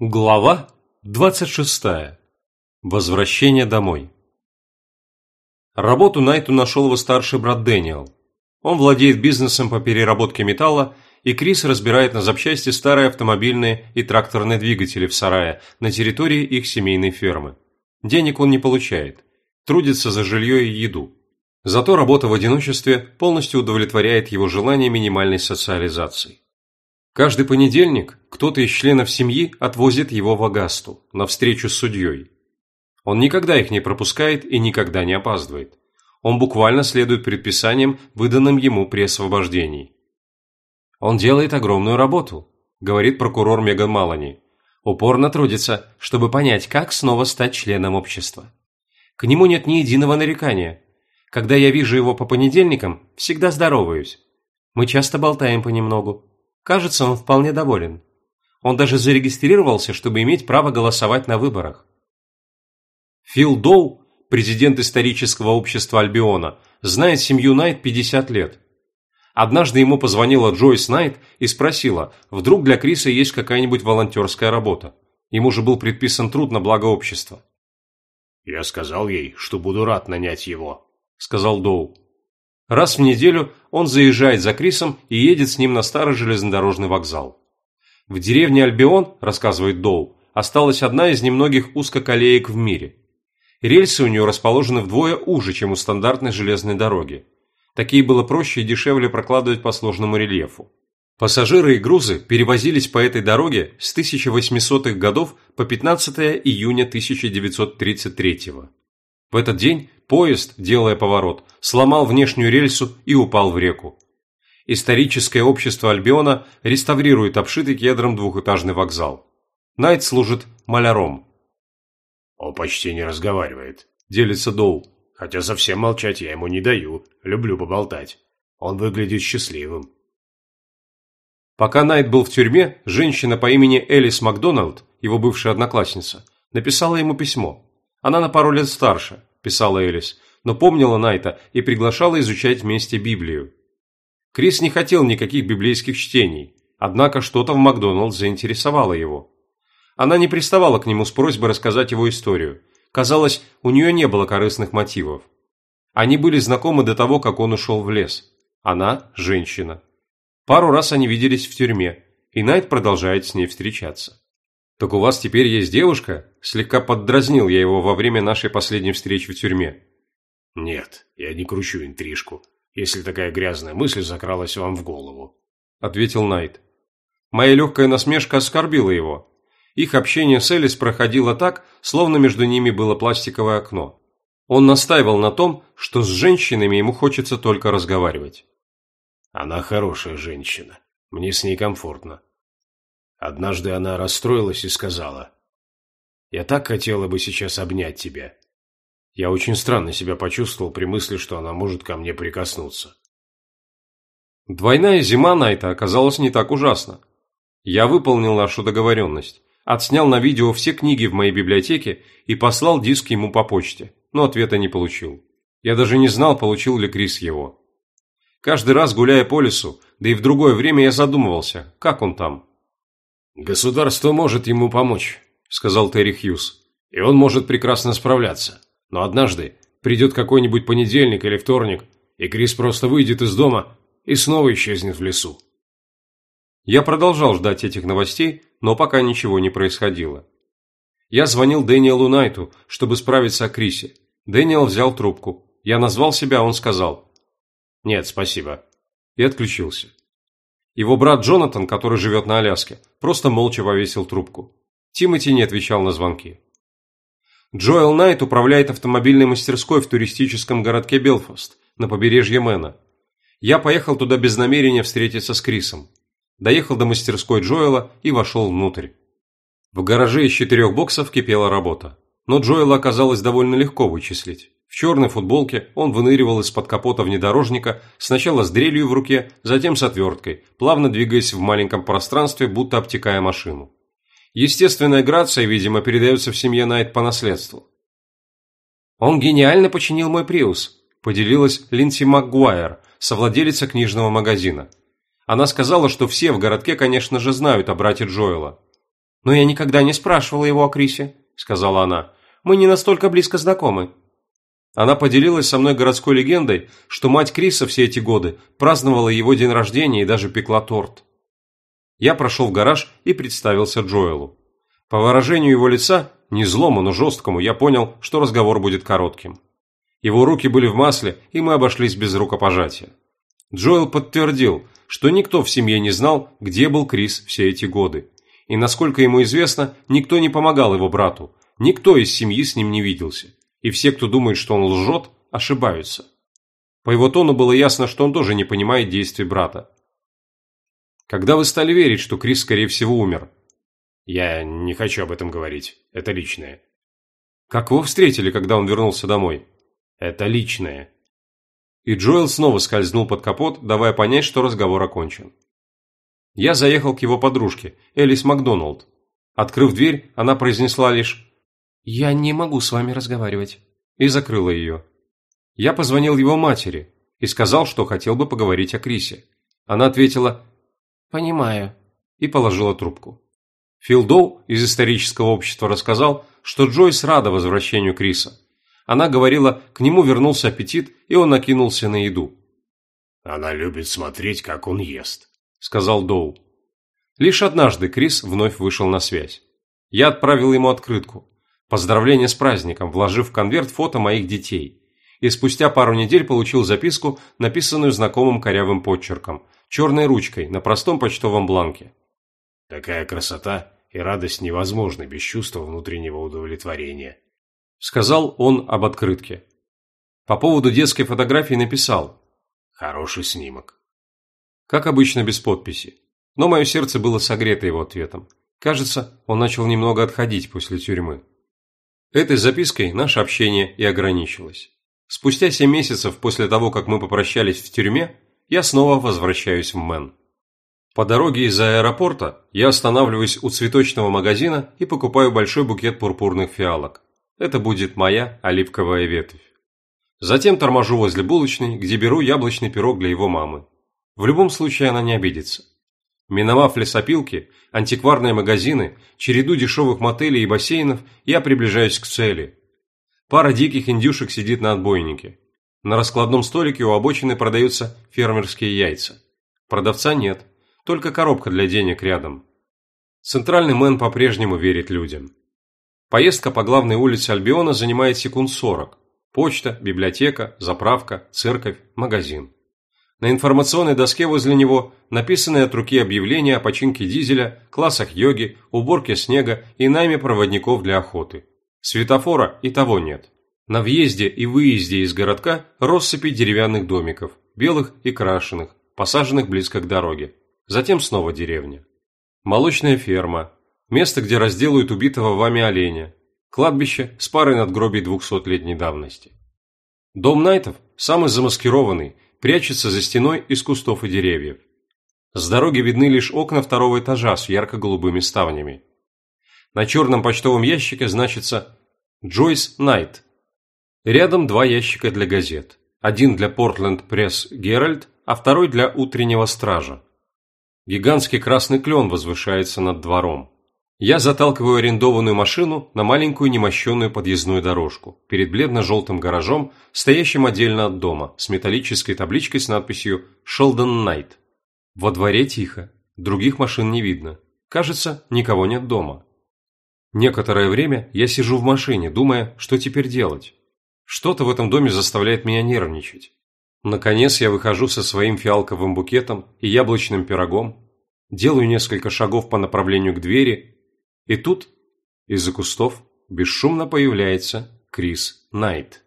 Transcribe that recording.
Глава 26. Возвращение домой. Работу Найту нашел его старший брат Дэниел. Он владеет бизнесом по переработке металла, и Крис разбирает на запчасти старые автомобильные и тракторные двигатели в сарае на территории их семейной фермы. Денег он не получает, трудится за жилье и еду. Зато работа в одиночестве полностью удовлетворяет его желание минимальной социализации. Каждый понедельник кто-то из членов семьи отвозит его в Агасту на встречу с судьей. Он никогда их не пропускает и никогда не опаздывает. Он буквально следует предписаниям, выданным ему при освобождении. «Он делает огромную работу», – говорит прокурор Меган Малани. «Упорно трудится, чтобы понять, как снова стать членом общества. К нему нет ни единого нарекания. Когда я вижу его по понедельникам, всегда здороваюсь. Мы часто болтаем понемногу. Кажется, он вполне доволен. Он даже зарегистрировался, чтобы иметь право голосовать на выборах. Фил Доу, президент исторического общества Альбиона, знает семью Найт 50 лет. Однажды ему позвонила Джойс Найт и спросила, вдруг для Криса есть какая-нибудь волонтерская работа. Ему же был предписан труд на благо общества. «Я сказал ей, что буду рад нанять его», – сказал Доу. Раз в неделю он заезжает за Крисом и едет с ним на старый железнодорожный вокзал. В деревне Альбион, рассказывает Доу, осталась одна из немногих узкоколеек в мире. Рельсы у нее расположены вдвое уже, чем у стандартной железной дороги. Такие было проще и дешевле прокладывать по сложному рельефу. Пассажиры и грузы перевозились по этой дороге с 1800-х годов по 15 июня 1933 -го. В этот день поезд, делая поворот, сломал внешнюю рельсу и упал в реку. Историческое общество Альбиона реставрирует обшитый кедром двухэтажный вокзал. Найт служит маляром. «Он почти не разговаривает», – делится Доу. «Хотя совсем молчать я ему не даю, люблю поболтать. Он выглядит счастливым». Пока Найт был в тюрьме, женщина по имени Элис Макдоналд, его бывшая одноклассница, написала ему письмо. Она на пару лет старше, писала Элис, но помнила Найта и приглашала изучать вместе Библию. Крис не хотел никаких библейских чтений, однако что-то в Макдоналдс заинтересовало его. Она не приставала к нему с просьбой рассказать его историю. Казалось, у нее не было корыстных мотивов. Они были знакомы до того, как он ушел в лес. Она – женщина. Пару раз они виделись в тюрьме, и Найт продолжает с ней встречаться. «Так у вас теперь есть девушка?» Слегка поддразнил я его во время нашей последней встречи в тюрьме. «Нет, я не кручу интрижку, если такая грязная мысль закралась вам в голову», – ответил Найт. Моя легкая насмешка оскорбила его. Их общение с Элис проходило так, словно между ними было пластиковое окно. Он настаивал на том, что с женщинами ему хочется только разговаривать. «Она хорошая женщина. Мне с ней комфортно. Однажды она расстроилась и сказала, «Я так хотела бы сейчас обнять тебя». Я очень странно себя почувствовал при мысли, что она может ко мне прикоснуться. Двойная зима Найта оказалась не так ужасна. Я выполнил нашу договоренность, отснял на видео все книги в моей библиотеке и послал диск ему по почте, но ответа не получил. Я даже не знал, получил ли Крис его. Каждый раз, гуляя по лесу, да и в другое время я задумывался, как он там. «Государство может ему помочь», – сказал Терри Хьюз. «И он может прекрасно справляться. Но однажды придет какой-нибудь понедельник или вторник, и Крис просто выйдет из дома и снова исчезнет в лесу». Я продолжал ждать этих новостей, но пока ничего не происходило. Я звонил Дэниелу Найту, чтобы справиться о Крисе. Дэниел взял трубку. Я назвал себя, он сказал «Нет, спасибо» и отключился. Его брат Джонатан, который живет на Аляске, просто молча повесил трубку. Тимоти не отвечал на звонки. Джоэл Найт управляет автомобильной мастерской в туристическом городке Белфаст, на побережье Мэна. Я поехал туда без намерения встретиться с Крисом. Доехал до мастерской Джоэла и вошел внутрь. В гараже из четырех боксов кипела работа. Но Джоэла оказалось довольно легко вычислить. В черной футболке он выныривал из-под капота внедорожника сначала с дрелью в руке, затем с отверткой, плавно двигаясь в маленьком пространстве, будто обтекая машину. Естественная грация, видимо, передается в семье Найт по наследству. «Он гениально починил мой Приус», – поделилась Линдси МакГуайр, совладелица книжного магазина. Она сказала, что все в городке, конечно же, знают о брате Джоэла. «Но я никогда не спрашивала его о Крисе», – сказала она. «Мы не настолько близко знакомы». Она поделилась со мной городской легендой, что мать Криса все эти годы праздновала его день рождения и даже пекла торт. Я прошел в гараж и представился Джоэлу. По выражению его лица, не злому, но жесткому, я понял, что разговор будет коротким. Его руки были в масле, и мы обошлись без рукопожатия. Джоэл подтвердил, что никто в семье не знал, где был Крис все эти годы. И, насколько ему известно, никто не помогал его брату, никто из семьи с ним не виделся. И все, кто думает, что он лжет, ошибаются. По его тону было ясно, что он тоже не понимает действий брата. Когда вы стали верить, что Крис, скорее всего, умер? Я не хочу об этом говорить. Это личное. Как вы встретили, когда он вернулся домой? Это личное. И Джоэл снова скользнул под капот, давая понять, что разговор окончен. Я заехал к его подружке, Элис Макдоналд. Открыв дверь, она произнесла лишь «Я не могу с вами разговаривать» и закрыла ее. Я позвонил его матери и сказал, что хотел бы поговорить о Крисе. Она ответила «Понимаю» и положила трубку. Фил Доу из исторического общества рассказал, что Джойс рада возвращению Криса. Она говорила, к нему вернулся аппетит, и он накинулся на еду. «Она любит смотреть, как он ест», – сказал Доу. Лишь однажды Крис вновь вышел на связь. Я отправил ему открытку. Поздравление с праздником, вложив в конверт фото моих детей. И спустя пару недель получил записку, написанную знакомым корявым подчерком, черной ручкой на простом почтовом бланке. Такая красота и радость невозможны без чувства внутреннего удовлетворения. Сказал он об открытке. По поводу детской фотографии написал. Хороший снимок. Как обычно, без подписи. Но мое сердце было согрето его ответом. Кажется, он начал немного отходить после тюрьмы. Этой запиской наше общение и ограничилось. Спустя семь месяцев после того, как мы попрощались в тюрьме, я снова возвращаюсь в Мэн. По дороге из аэропорта я останавливаюсь у цветочного магазина и покупаю большой букет пурпурных фиалок. Это будет моя оливковая ветвь. Затем торможу возле булочной, где беру яблочный пирог для его мамы. В любом случае она не обидится. Миновав лесопилки, антикварные магазины, череду дешевых мотелей и бассейнов, я приближаюсь к цели. Пара диких индюшек сидит на отбойнике. На раскладном столике у обочины продаются фермерские яйца. Продавца нет, только коробка для денег рядом. Центральный мэн по-прежнему верит людям. Поездка по главной улице Альбиона занимает секунд 40. Почта, библиотека, заправка, церковь, магазин. На информационной доске возле него написаны от руки объявления о починке дизеля, классах йоги, уборке снега и найме проводников для охоты. Светофора и того нет. На въезде и выезде из городка россыпи деревянных домиков, белых и крашеных, посаженных близко к дороге. Затем снова деревня. Молочная ферма. Место, где разделают убитого вами оленя. Кладбище с парой надгробий двухсотлетней давности. Дом Найтов, самый замаскированный, прячется за стеной из кустов и деревьев. С дороги видны лишь окна второго этажа с ярко-голубыми ставнями. На черном почтовом ящике значится «Джойс Найт», Рядом два ящика для газет. Один для Портленд Пресс Геральт, а второй для Утреннего Стража. Гигантский красный клен возвышается над двором. Я заталкиваю арендованную машину на маленькую немощенную подъездную дорожку перед бледно-желтым гаражом, стоящим отдельно от дома, с металлической табличкой с надписью «Шелдон Найт». Во дворе тихо, других машин не видно. Кажется, никого нет дома. Некоторое время я сижу в машине, думая, что теперь делать. Что-то в этом доме заставляет меня нервничать. Наконец я выхожу со своим фиалковым букетом и яблочным пирогом, делаю несколько шагов по направлению к двери, и тут из-за кустов бесшумно появляется Крис Найт.